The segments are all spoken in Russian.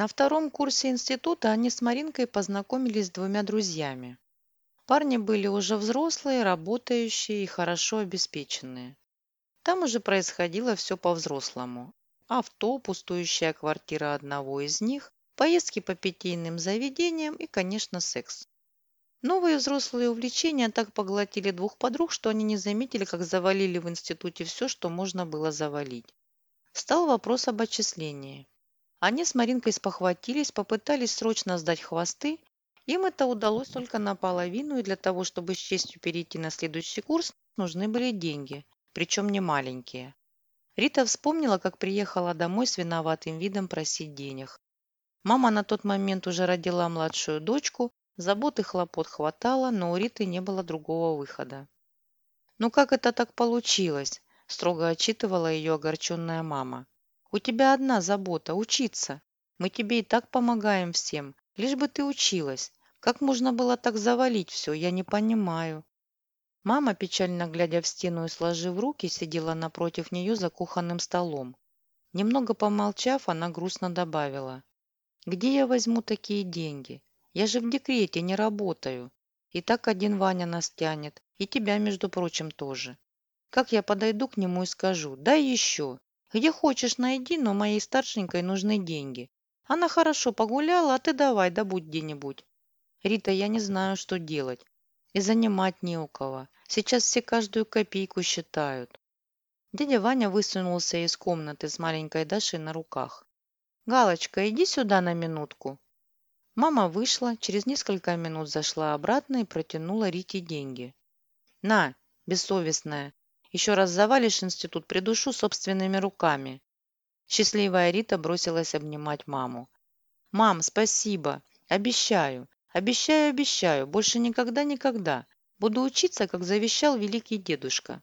На втором курсе института они с Маринкой познакомились с двумя друзьями. Парни были уже взрослые, работающие и хорошо обеспеченные. Там уже происходило все по-взрослому. Авто, пустующая квартира одного из них, поездки по питейным заведениям и, конечно, секс. Новые взрослые увлечения так поглотили двух подруг, что они не заметили, как завалили в институте все, что можно было завалить. Стал вопрос об отчислении. Они с Маринкой спохватились, попытались срочно сдать хвосты. Им это удалось только наполовину, и для того, чтобы с честью перейти на следующий курс, нужны были деньги, причем не маленькие. Рита вспомнила, как приехала домой с виноватым видом просить денег. Мама на тот момент уже родила младшую дочку, Забот и хлопот хватало, но у Риты не было другого выхода. «Ну как это так получилось?» – строго отчитывала ее огорченная мама. «У тебя одна забота – учиться. Мы тебе и так помогаем всем, лишь бы ты училась. Как можно было так завалить все, я не понимаю». Мама, печально глядя в стену и сложив руки, сидела напротив нее за кухонным столом. Немного помолчав, она грустно добавила. «Где я возьму такие деньги? Я же в декрете, не работаю. И так один Ваня нас тянет. И тебя, между прочим, тоже. Как я подойду к нему и скажу, дай еще. Где хочешь найди, но моей старшенькой нужны деньги. Она хорошо погуляла, а ты давай, добудь где-нибудь. Рита, я не знаю, что делать. И занимать не у кого. Сейчас все каждую копейку считают. Дядя Ваня высунулся из комнаты с маленькой Дашей на руках. «Галочка, иди сюда на минутку», Мама вышла, через несколько минут зашла обратно и протянула Рите деньги. «На, бессовестная, еще раз завалишь институт, придушу собственными руками». Счастливая Рита бросилась обнимать маму. «Мам, спасибо. Обещаю. Обещаю, обещаю. Больше никогда-никогда. Буду учиться, как завещал великий дедушка.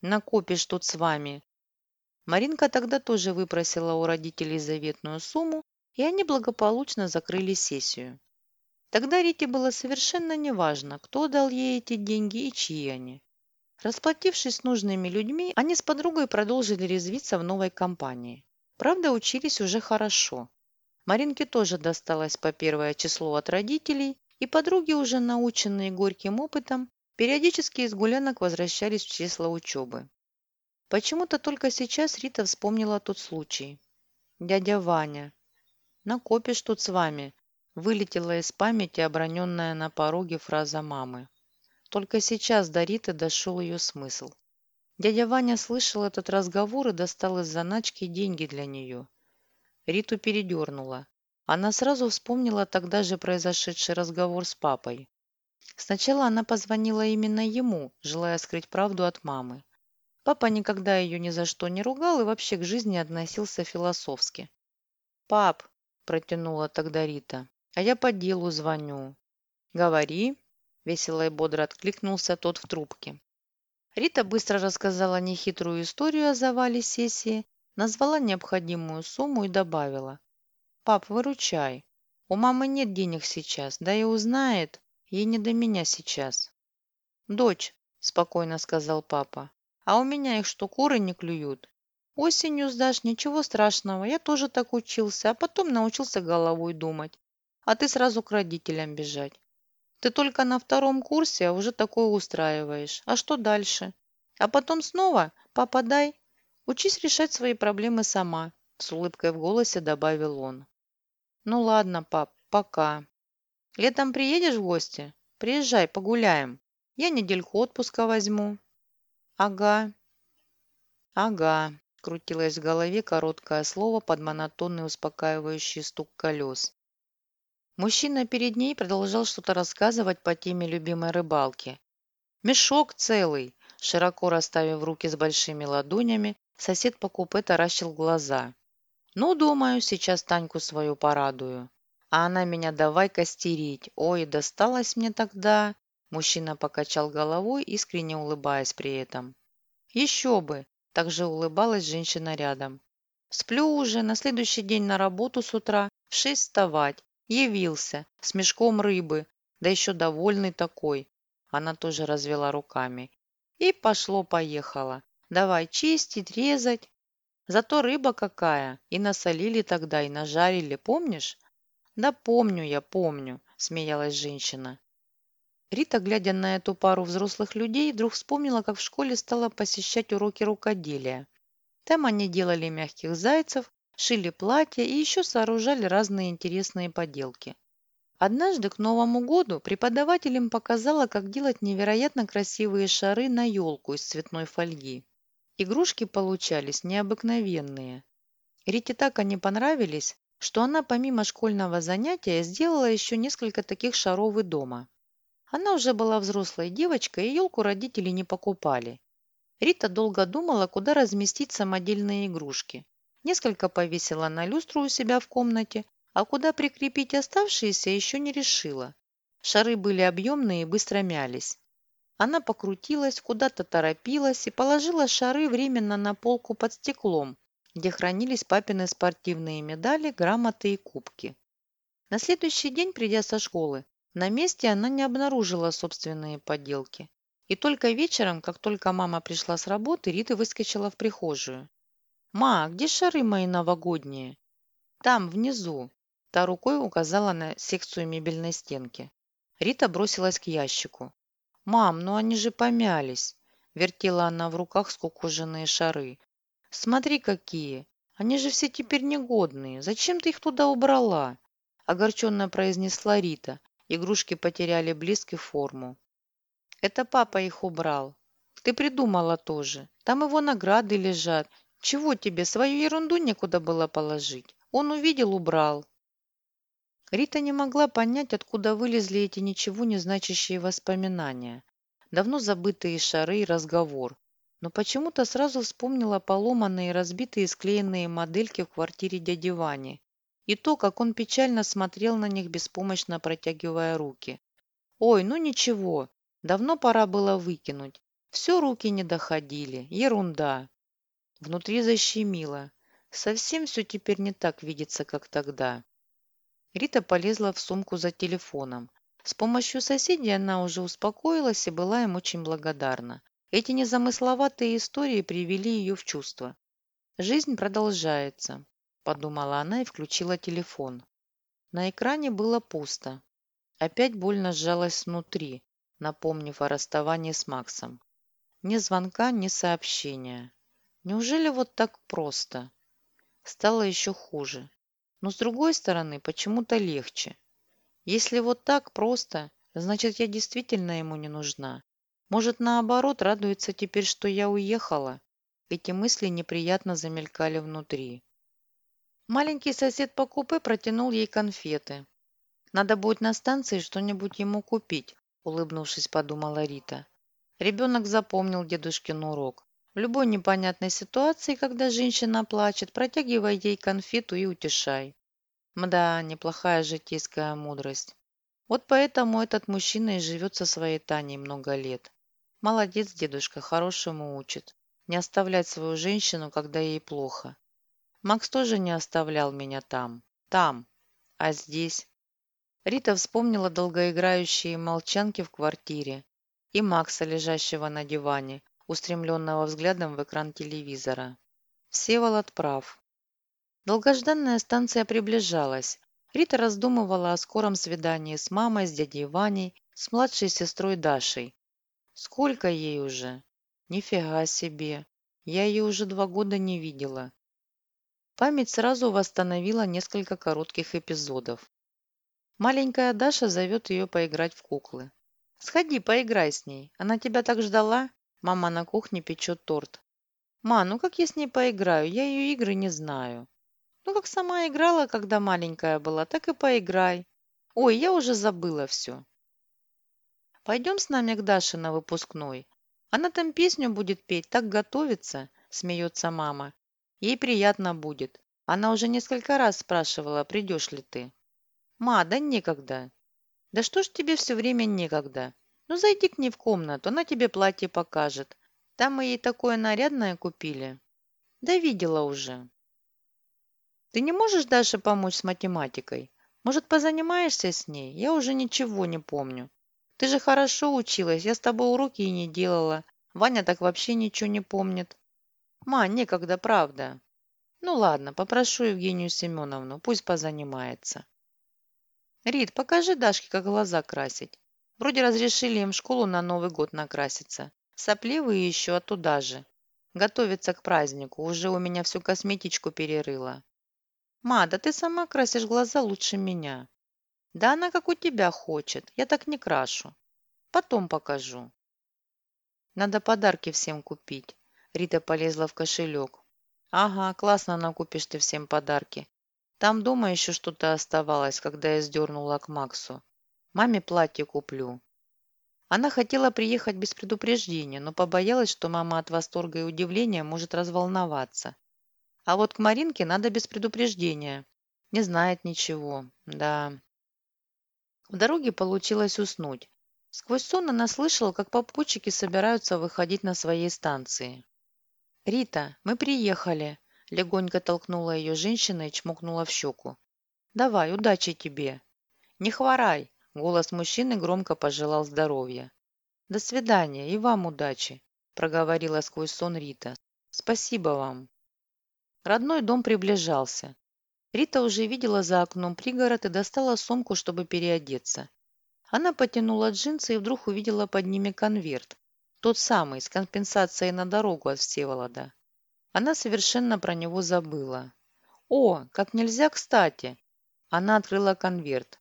Накопишь тут с вами». Маринка тогда тоже выпросила у родителей заветную сумму и они благополучно закрыли сессию. Тогда Рите было совершенно неважно, кто дал ей эти деньги и чьи они. Расплатившись с нужными людьми, они с подругой продолжили резвиться в новой компании. Правда, учились уже хорошо. Маринке тоже досталось по первое число от родителей, и подруги, уже наученные горьким опытом, периодически из гулянок возвращались в число учебы. Почему-то только сейчас Рита вспомнила тот случай. Дядя Ваня, Накопишь тут с вами. Вылетела из памяти оброненная на пороге фраза мамы. Только сейчас до Риты дошел ее смысл. Дядя Ваня слышал этот разговор и достал из заначки деньги для нее. Риту передернула. Она сразу вспомнила тогда же произошедший разговор с папой. Сначала она позвонила именно ему, желая скрыть правду от мамы. Папа никогда ее ни за что не ругал и вообще к жизни относился философски. «Пап, протянула тогда Рита. «А я по делу звоню». «Говори», – весело и бодро откликнулся тот в трубке. Рита быстро рассказала нехитрую историю о завале сессии, назвала необходимую сумму и добавила. «Пап, выручай. У мамы нет денег сейчас, да и узнает, ей не до меня сейчас». «Дочь», – спокойно сказал папа, – «а у меня их что, куры не клюют? Осенью сдашь, ничего страшного. Я тоже так учился, а потом научился головой думать. А ты сразу к родителям бежать. Ты только на втором курсе, а уже такое устраиваешь. А что дальше? А потом снова попадай. Учись решать свои проблемы сама, с улыбкой в голосе добавил он. Ну ладно, пап, пока. Летом приедешь в гости? Приезжай, погуляем. Я недельку отпуска возьму. Ага. Ага. Крутилось в голове короткое слово под монотонный успокаивающий стук колес. Мужчина перед ней продолжал что-то рассказывать по теме любимой рыбалки. «Мешок целый!» Широко расставив руки с большими ладонями, сосед по купе таращил глаза. «Ну, думаю, сейчас Таньку свою порадую. А она меня давай костерить. Ой, досталось мне тогда!» Мужчина покачал головой, искренне улыбаясь при этом. «Еще бы! Также улыбалась женщина рядом. Сплю уже, на следующий день на работу с утра, в шесть вставать. Явился, с мешком рыбы, да еще довольный такой. Она тоже развела руками. И пошло-поехало. Давай чистить, резать. Зато рыба какая, и насолили тогда, и нажарили, помнишь? Да помню я, помню, смеялась женщина. Рита, глядя на эту пару взрослых людей, вдруг вспомнила, как в школе стала посещать уроки рукоделия. Там они делали мягких зайцев, шили платья и еще сооружали разные интересные поделки. Однажды к Новому году преподаватель им показала, как делать невероятно красивые шары на елку из цветной фольги. Игрушки получались необыкновенные. Рите так они понравились, что она помимо школьного занятия сделала еще несколько таких шаров и дома. Она уже была взрослой девочкой, и елку родители не покупали. Рита долго думала, куда разместить самодельные игрушки. Несколько повесила на люстру у себя в комнате, а куда прикрепить оставшиеся еще не решила. Шары были объемные и быстро мялись. Она покрутилась, куда-то торопилась и положила шары временно на полку под стеклом, где хранились папины спортивные медали, грамоты и кубки. На следующий день, придя со школы, на месте она не обнаружила собственные поделки. И только вечером, как только мама пришла с работы, Рита выскочила в прихожую. «Ма, где шары мои новогодние?» «Там, внизу». Та рукой указала на секцию мебельной стенки. Рита бросилась к ящику. «Мам, ну они же помялись!» Вертела она в руках скукоженные шары. «Смотри, какие! Они же все теперь негодные. Зачем ты их туда убрала?» Огорченно произнесла Рита. Игрушки потеряли блеск форму. «Это папа их убрал. Ты придумала тоже. Там его награды лежат. Чего тебе, свою ерунду некуда было положить? Он увидел, убрал. Рита не могла понять, откуда вылезли эти ничего не значащие воспоминания. Давно забытые шары и разговор. Но почему-то сразу вспомнила поломанные, разбитые, склеенные модельки в квартире дяди Вани. И то, как он печально смотрел на них, беспомощно протягивая руки. «Ой, ну ничего, давно пора было выкинуть. Все руки не доходили. Ерунда. Внутри защемило. Совсем все теперь не так видится, как тогда. Рита полезла в сумку за телефоном. С помощью соседей она уже успокоилась и была им очень благодарна. Эти незамысловатые истории привели ее в чувство. «Жизнь продолжается», – подумала она и включила телефон. На экране было пусто. Опять больно сжалась внутри, напомнив о расставании с Максом. Ни звонка, ни сообщения. Неужели вот так просто? Стало еще хуже. Но с другой стороны, почему-то легче. Если вот так просто, значит, я действительно ему не нужна. Может, наоборот, радуется теперь, что я уехала? Эти мысли неприятно замелькали внутри. Маленький сосед по купе протянул ей конфеты. «Надо будет на станции что-нибудь ему купить», – улыбнувшись, подумала Рита. Ребенок запомнил дедушкин урок. В любой непонятной ситуации, когда женщина плачет, протягивай ей конфету и утешай. Мда, неплохая житейская мудрость. Вот поэтому этот мужчина и живет со своей Таней много лет. Молодец, дедушка, хорошему учит. Не оставлять свою женщину, когда ей плохо. Макс тоже не оставлял меня там. Там. А здесь? Рита вспомнила долгоиграющие молчанки в квартире и Макса, лежащего на диване, устремленного взглядом в экран телевизора. Всеволод прав. Долгожданная станция приближалась. Рита раздумывала о скором свидании с мамой, с дядей Ваней, с младшей сестрой Дашей. Сколько ей уже? Нифига себе. Я ее уже два года не видела. Память сразу восстановила несколько коротких эпизодов. Маленькая Даша зовет ее поиграть в куклы. «Сходи, поиграй с ней. Она тебя так ждала?» Мама на кухне печет торт. «Ма, ну как я с ней поиграю? Я ее игры не знаю». «Ну как сама играла, когда маленькая была, так и поиграй». «Ой, я уже забыла все». «Пойдем с нами к Даше на выпускной. Она там песню будет петь, так готовится», – смеется мама. «Ей приятно будет. Она уже несколько раз спрашивала, придешь ли ты». «Ма, да некогда». «Да что ж тебе все время некогда? Ну, зайди к ней в комнату, она тебе платье покажет. Там мы ей такое нарядное купили. Да видела уже. Ты не можешь Даше помочь с математикой? Может, позанимаешься с ней? Я уже ничего не помню. Ты же хорошо училась, я с тобой уроки и не делала. Ваня так вообще ничего не помнит. Ма, некогда, правда. Ну ладно, попрошу Евгению Семеновну, пусть позанимается. Рит, покажи Дашке, как глаза красить. Вроде разрешили им школу на Новый год накраситься. Сопливые еще, а туда же. Готовится к празднику, уже у меня всю косметичку перерыла. Ма, да ты сама красишь глаза лучше меня. Да она как у тебя хочет, я так не крашу. Потом покажу. Надо подарки всем купить. Рита полезла в кошелек. Ага, классно накупишь ты всем подарки. Там дома еще что-то оставалось, когда я сдернула к Максу. Маме платье куплю. Она хотела приехать без предупреждения, но побоялась, что мама от восторга и удивления может разволноваться. А вот к Маринке надо без предупреждения. Не знает ничего. Да. В дороге получилось уснуть. Сквозь сон она слышала, как попутчики собираются выходить на своей станции. «Рита, мы приехали!» Легонько толкнула ее женщина и чмокнула в щеку. «Давай, удачи тебе!» «Не хворай!» Голос мужчины громко пожелал здоровья. «До свидания и вам удачи!» проговорила сквозь сон Рита. «Спасибо вам!» Родной дом приближался. Рита уже видела за окном пригород и достала сумку, чтобы переодеться. Она потянула джинсы и вдруг увидела под ними конверт. Тот самый, с компенсацией на дорогу от Всеволода. Она совершенно про него забыла. «О, как нельзя кстати!» Она открыла конверт.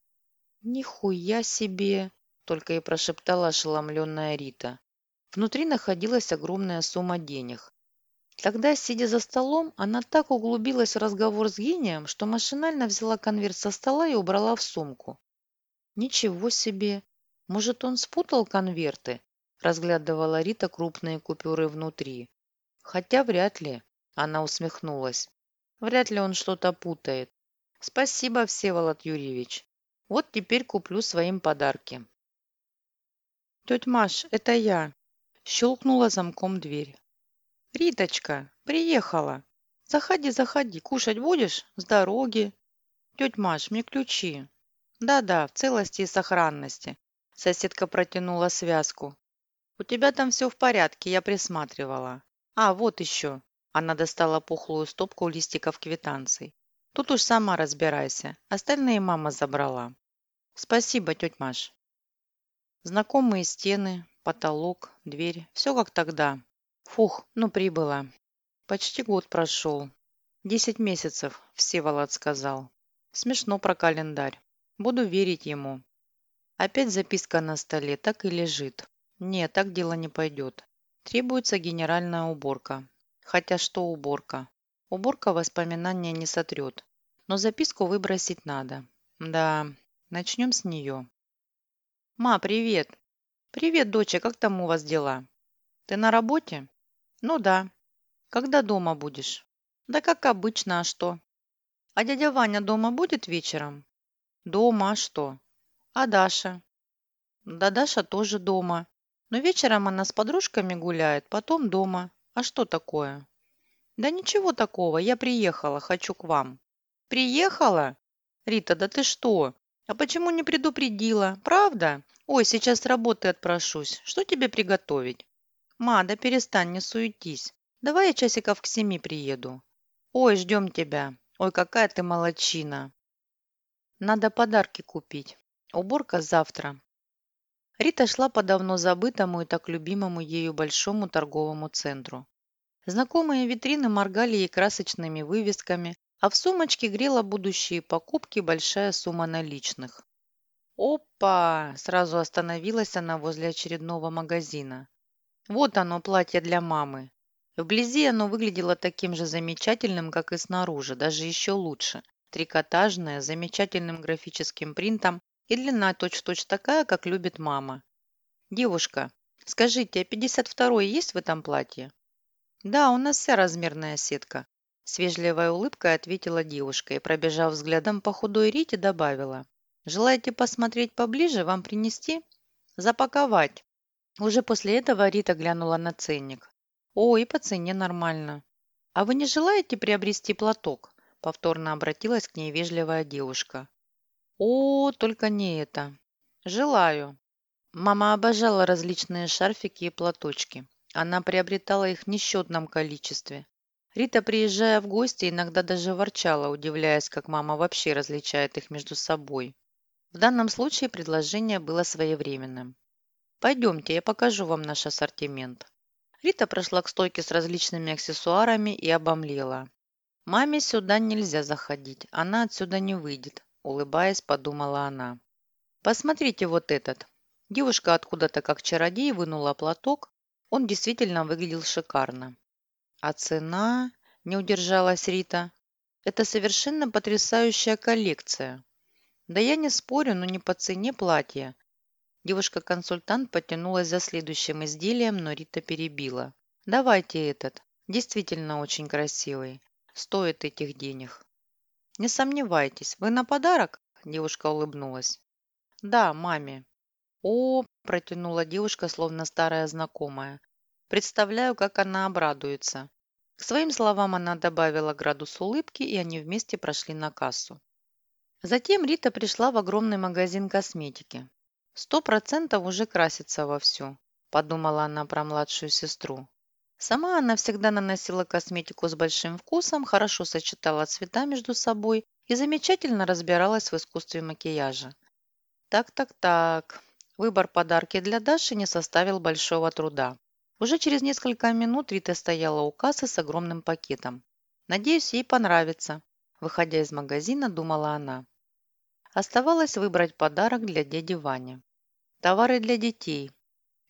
«Нихуя себе!» – только и прошептала ошеломленная Рита. Внутри находилась огромная сумма денег. Тогда, сидя за столом, она так углубилась в разговор с гением, что машинально взяла конверт со стола и убрала в сумку. «Ничего себе! Может, он спутал конверты?» разглядывала Рита крупные купюры внутри. Хотя вряд ли, она усмехнулась. Вряд ли он что-то путает. Спасибо, Всеволод Юрьевич. Вот теперь куплю своим подарки. Тетя Маш, это я. Щелкнула замком дверь. Риточка, приехала. Заходи, заходи. Кушать будешь? С дороги. Тетя Маш, мне ключи. Да-да, в целости и сохранности. Соседка протянула связку. «У тебя там все в порядке, я присматривала. А, вот еще». Она достала пухлую стопку листиков квитанций. «Тут уж сама разбирайся. Остальные мама забрала». «Спасибо, тетя Маш». Знакомые стены, потолок, дверь. Все как тогда. Фух, ну прибыла. Почти год прошел. Десять месяцев, Всеволод сказал. Смешно про календарь. Буду верить ему. Опять записка на столе так и лежит. Нет, так дело не пойдет. Требуется генеральная уборка. Хотя что уборка? Уборка воспоминания не сотрет. Но записку выбросить надо. Да, начнем с нее. «Ма, привет!» «Привет, доча, как там у вас дела?» «Ты на работе?» «Ну да». «Когда дома будешь?» «Да как обычно, а что?» «А дядя Ваня дома будет вечером?» «Дома, а что?» «А Даша?» «Да Даша тоже дома. Но вечером она с подружками гуляет, потом дома. А что такое? Да ничего такого, я приехала, хочу к вам. Приехала? Рита, да ты что? А почему не предупредила? Правда? Ой, сейчас с работы отпрошусь. Что тебе приготовить? Ма, да перестань, не суетись. Давай я часиков к семи приеду. Ой, ждем тебя. Ой, какая ты молочина. Надо подарки купить. Уборка завтра. Рита шла по давно забытому и так любимому ею большому торговому центру. Знакомые витрины моргали ей красочными вывесками, а в сумочке грела будущие покупки большая сумма наличных. «Опа!» – сразу остановилась она возле очередного магазина. «Вот оно, платье для мамы». Вблизи оно выглядело таким же замечательным, как и снаружи, даже еще лучше. Трикотажное, с замечательным графическим принтом и длина точь-в-точь -точь такая, как любит мама. Девушка, скажите, а 52-й есть в этом платье? Да, у нас вся размерная сетка. С вежливой улыбкой ответила девушка и, пробежав взглядом по худой Рите, добавила. «Желаете посмотреть поближе, вам принести?» «Запаковать». Уже после этого Рита глянула на ценник. «О, и по цене нормально». «А вы не желаете приобрести платок?» Повторно обратилась к ней вежливая девушка. О, только не это. Желаю. Мама обожала различные шарфики и платочки. Она приобретала их в несчетном количестве. Рита, приезжая в гости, иногда даже ворчала, удивляясь, как мама вообще различает их между собой. В данном случае предложение было своевременным. «Пойдемте, я покажу вам наш ассортимент». Рита прошла к стойке с различными аксессуарами и обомлела. «Маме сюда нельзя заходить, она отсюда не выйдет», – улыбаясь, подумала она. «Посмотрите вот этот». Девушка откуда-то как чародей вынула платок. Он действительно выглядел шикарно. «А цена?» – не удержалась Рита. «Это совершенно потрясающая коллекция». «Да я не спорю, но не по цене платья». Девушка-консультант потянулась за следующим изделием, но Рита перебила. «Давайте этот. Действительно очень красивый. Стоит этих денег». «Не сомневайтесь. Вы на подарок?» Девушка улыбнулась. «Да, маме». «О!» – протянула девушка, словно старая знакомая. «Представляю, как она обрадуется». К своим словам она добавила градус улыбки, и они вместе прошли на кассу. Затем Рита пришла в огромный магазин косметики. «Сто процентов уже красится вовсю», – подумала она про младшую сестру. Сама она всегда наносила косметику с большим вкусом, хорошо сочетала цвета между собой и замечательно разбиралась в искусстве макияжа. Так-так-так. Выбор подарки для Даши не составил большого труда. Уже через несколько минут Рита стояла у кассы с огромным пакетом. «Надеюсь, ей понравится», – выходя из магазина, думала она. Оставалось выбрать подарок для дяди Вани. Товары для детей.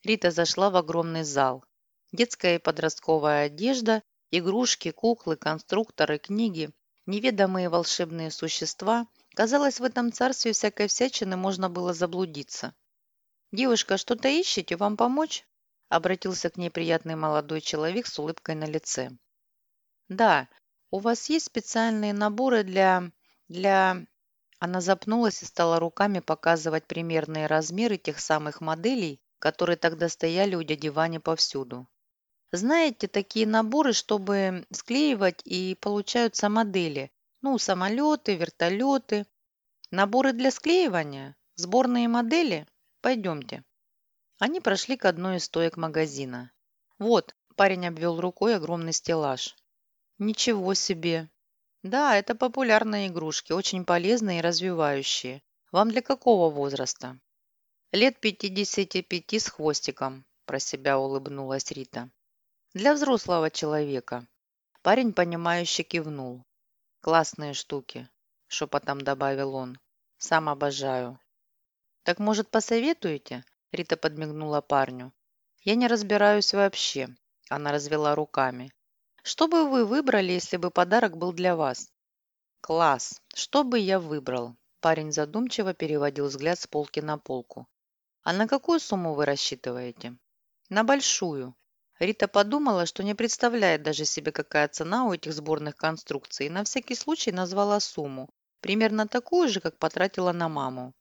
Рита зашла в огромный зал. Детская и подростковая одежда, игрушки, куклы, конструкторы, книги, неведомые волшебные существа. Казалось, в этом царстве всякой всячины можно было заблудиться. «Девушка, что-то ищете? Вам помочь?» Обратился к ней приятный молодой человек с улыбкой на лице. «Да, у вас есть специальные наборы для... для...» Она запнулась и стала руками показывать примерные размеры тех самых моделей, которые тогда стояли у дяди Вани повсюду. Знаете, такие наборы, чтобы склеивать и получаются модели. Ну, самолеты, вертолеты. Наборы для склеивания? Сборные модели? Пойдемте. Они прошли к одной из стоек магазина. Вот, парень обвел рукой огромный стеллаж. Ничего себе. Да, это популярные игрушки, очень полезные и развивающие. Вам для какого возраста? Лет 55 с хвостиком, про себя улыбнулась Рита. Для взрослого человека. Парень, понимающе кивнул. Классные штуки, шепотом добавил он. Сам обожаю. Так, может, посоветуете? Рита подмигнула парню. Я не разбираюсь вообще. Она развела руками. Что бы вы выбрали, если бы подарок был для вас? Класс. Что бы я выбрал? Парень задумчиво переводил взгляд с полки на полку. А на какую сумму вы рассчитываете? На большую. Рита подумала, что не представляет даже себе, какая цена у этих сборных конструкций, и на всякий случай назвала сумму, примерно такую же, как потратила на маму.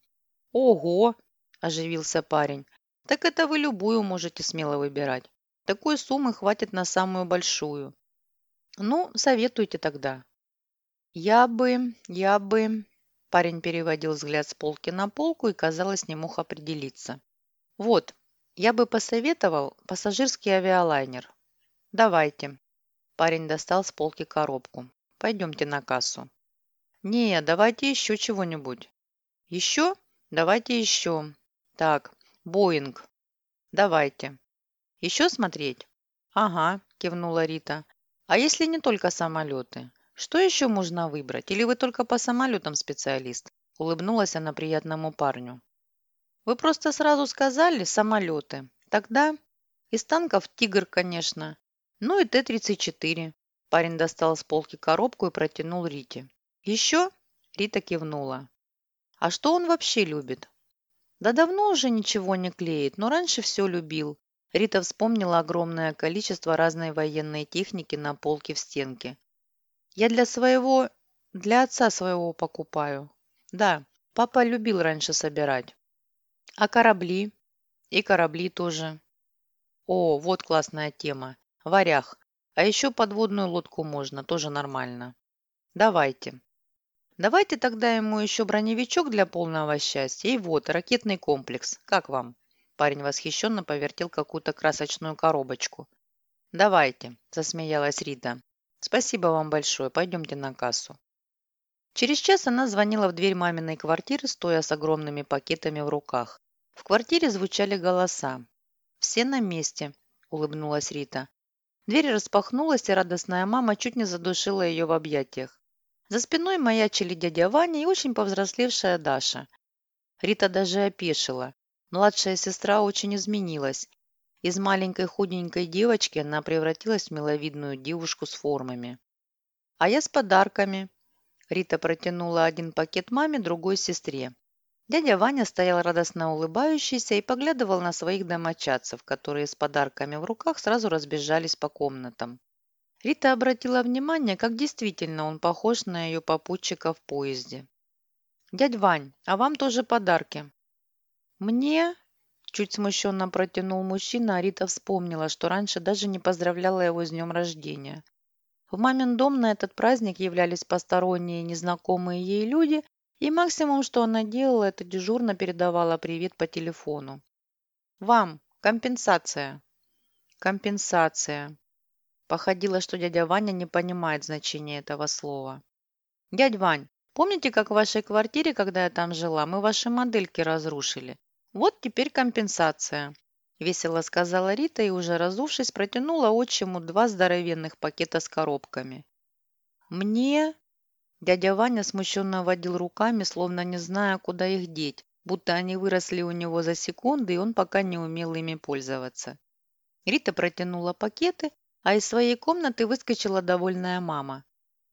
«Ого!» – оживился парень. «Так это вы любую можете смело выбирать. Такой суммы хватит на самую большую». «Ну, советуйте тогда». «Я бы, я бы...» Парень переводил взгляд с полки на полку и, казалось, не мог определиться. «Вот, я бы посоветовал пассажирский авиалайнер. Давайте. Парень достал с полки коробку. Пойдемте на кассу. Не, давайте еще чего-нибудь. Еще? Давайте еще. Так, Боинг. Давайте. Еще смотреть? Ага, кивнула Рита. А если не только самолеты? Что еще можно выбрать? Или вы только по самолетам специалист? Улыбнулась она приятному парню. Вы просто сразу сказали самолеты. Тогда из танков «Тигр», конечно. Ну и Т-34. Парень достал с полки коробку и протянул Рите. Еще? Рита кивнула. А что он вообще любит? Да давно уже ничего не клеит, но раньше все любил. Рита вспомнила огромное количество разной военной техники на полке в стенке. Я для своего... для отца своего покупаю. Да, папа любил раньше собирать. А корабли? И корабли тоже. О, вот классная тема. Варях. А еще подводную лодку можно, тоже нормально. Давайте. Давайте тогда ему еще броневичок для полного счастья. И вот, ракетный комплекс. Как вам? Парень восхищенно повертел какую-то красочную коробочку. «Давайте», – засмеялась Рита. Спасибо вам большое. Пойдемте на кассу. Через час она звонила в дверь маминой квартиры, стоя с огромными пакетами в руках. В квартире звучали голоса. «Все на месте», – улыбнулась Рита. Дверь распахнулась, и радостная мама чуть не задушила ее в объятиях. За спиной маячили дядя Ваня и очень повзрослевшая Даша. Рита даже опешила. Младшая сестра очень изменилась. Из маленькой худенькой девочки она превратилась в миловидную девушку с формами. «А я с подарками», Рита протянула один пакет маме, другой сестре. Дядя Ваня стоял радостно улыбающийся и поглядывал на своих домочадцев, которые с подарками в руках сразу разбежались по комнатам. Рита обратила внимание, как действительно он похож на ее попутчика в поезде. «Дядь Вань, а вам тоже подарки?» «Мне?» – чуть смущенно протянул мужчина, а Рита вспомнила, что раньше даже не поздравляла его с днем рождения. В мамин дом на этот праздник являлись посторонние незнакомые ей люди, и максимум, что она делала, это дежурно передавала привет по телефону. «Вам компенсация». «Компенсация». Походило, что дядя Ваня не понимает значения этого слова. «Дядь Вань, помните, как в вашей квартире, когда я там жила, мы ваши модельки разрушили? Вот теперь компенсация. Весело сказала Рита и, уже разувшись, протянула отчиму два здоровенных пакета с коробками. «Мне?» Дядя Ваня смущенно водил руками, словно не зная, куда их деть, будто они выросли у него за секунды, и он пока не умел ими пользоваться. Рита протянула пакеты, а из своей комнаты выскочила довольная мама.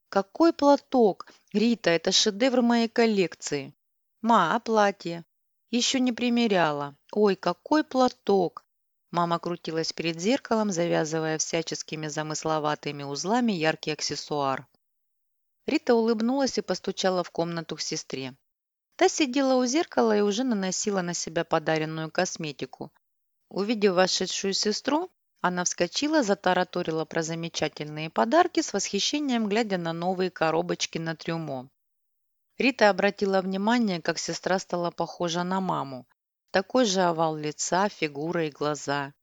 «Какой платок! Рита, это шедевр моей коллекции!» «Ма, а платье?» «Еще не примеряла. Ой, какой платок!» Мама крутилась перед зеркалом, завязывая всяческими замысловатыми узлами яркий аксессуар. Рита улыбнулась и постучала в комнату к сестре. Та сидела у зеркала и уже наносила на себя подаренную косметику. Увидев вошедшую сестру, она вскочила, затараторила про замечательные подарки с восхищением, глядя на новые коробочки на трюмо. Рита обратила внимание, как сестра стала похожа на маму. Такой же овал лица, фигура и глаза.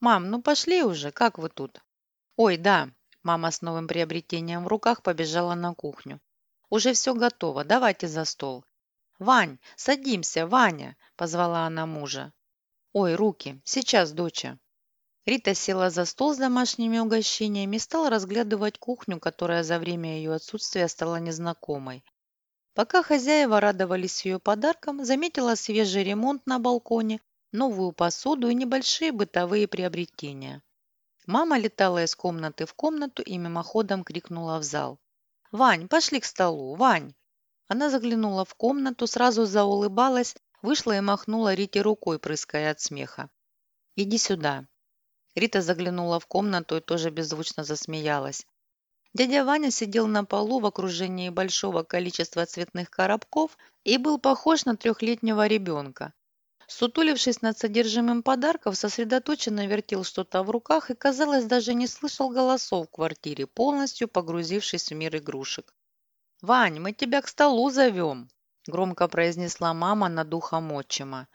«Мам, ну пошли уже, как вы тут?» «Ой, да». Мама с новым приобретением в руках побежала на кухню. «Уже все готово, давайте за стол». «Вань, садимся, Ваня!» – позвала она мужа. «Ой, руки, сейчас, доча». Рита села за стол с домашними угощениями и стала разглядывать кухню, которая за время ее отсутствия стала незнакомой. Пока хозяева радовались ее подаркам, заметила свежий ремонт на балконе, новую посуду и небольшие бытовые приобретения. Мама летала из комнаты в комнату и мимоходом крикнула в зал. «Вань, пошли к столу! Вань!» Она заглянула в комнату, сразу заулыбалась, вышла и махнула Рите рукой, прыская от смеха. «Иди сюда!» Рита заглянула в комнату и тоже беззвучно засмеялась. Дядя Ваня сидел на полу в окружении большого количества цветных коробков и был похож на трехлетнего ребенка. Сутулившись над содержимым подарков, сосредоточенно вертел что-то в руках и, казалось, даже не слышал голосов в квартире, полностью погрузившись в мир игрушек. «Вань, мы тебя к столу зовем!» – громко произнесла мама над духом отчима.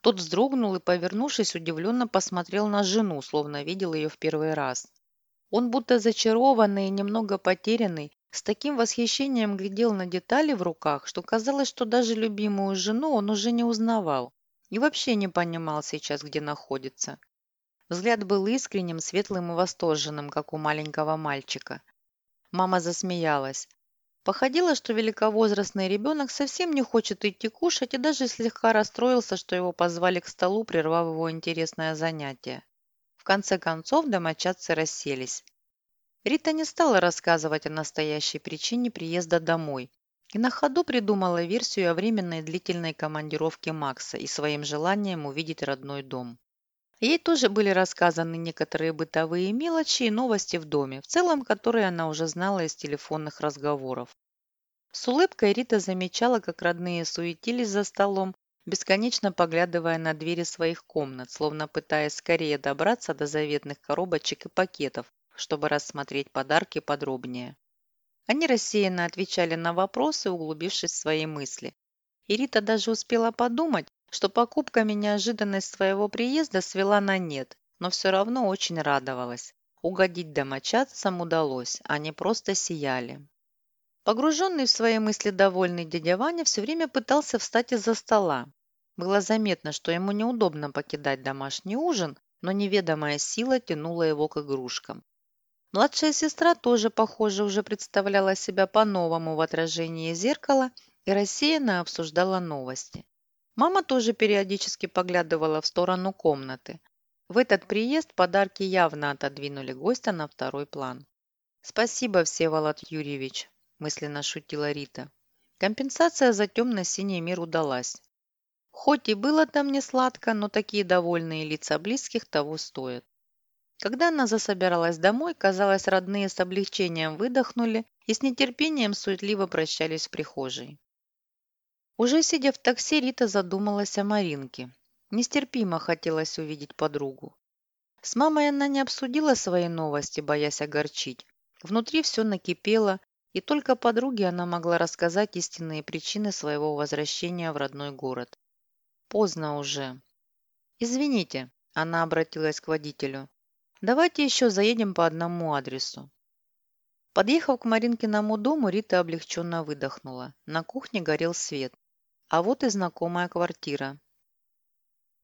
Тот вздрогнул и, повернувшись, удивленно посмотрел на жену, словно видел ее в первый раз. Он будто зачарованный и немного потерянный, с таким восхищением глядел на детали в руках, что казалось, что даже любимую жену он уже не узнавал и вообще не понимал сейчас, где находится. Взгляд был искренним, светлым и восторженным, как у маленького мальчика. Мама засмеялась. Походило, что великовозрастный ребенок совсем не хочет идти кушать и даже слегка расстроился, что его позвали к столу, прервав его интересное занятие конце концов домочадцы расселись. Рита не стала рассказывать о настоящей причине приезда домой и на ходу придумала версию о временной длительной командировке Макса и своим желанием увидеть родной дом. Ей тоже были рассказаны некоторые бытовые мелочи и новости в доме, в целом которые она уже знала из телефонных разговоров. С улыбкой Рита замечала, как родные суетились за столом, бесконечно поглядывая на двери своих комнат, словно пытаясь скорее добраться до заветных коробочек и пакетов, чтобы рассмотреть подарки подробнее. Они рассеянно отвечали на вопросы, углубившись в свои мысли. И Рита даже успела подумать, что покупками неожиданность своего приезда свела на нет, но все равно очень радовалась. Угодить домочадцам удалось, они просто сияли. Погруженный в свои мысли довольный дядя Ваня все время пытался встать из-за стола. Было заметно, что ему неудобно покидать домашний ужин, но неведомая сила тянула его к игрушкам. Младшая сестра тоже, похоже, уже представляла себя по-новому в отражении зеркала и рассеянно обсуждала новости. Мама тоже периодически поглядывала в сторону комнаты. В этот приезд подарки явно отодвинули гостя на второй план. «Спасибо, Всеволод Юрьевич», – мысленно шутила Рита. Компенсация за темно-синий мир удалась. Хоть и было там не сладко, но такие довольные лица близких того стоят. Когда она засобиралась домой, казалось, родные с облегчением выдохнули и с нетерпением суетливо прощались в прихожей. Уже сидя в такси, Рита задумалась о Маринке. Нестерпимо хотелось увидеть подругу. С мамой она не обсудила свои новости, боясь огорчить. Внутри все накипело, и только подруге она могла рассказать истинные причины своего возвращения в родной город. Поздно уже. «Извините», – она обратилась к водителю. Давайте еще заедем по одному адресу. Подъехав к Маринкиному дому, Рита облегченно выдохнула. На кухне горел свет. А вот и знакомая квартира.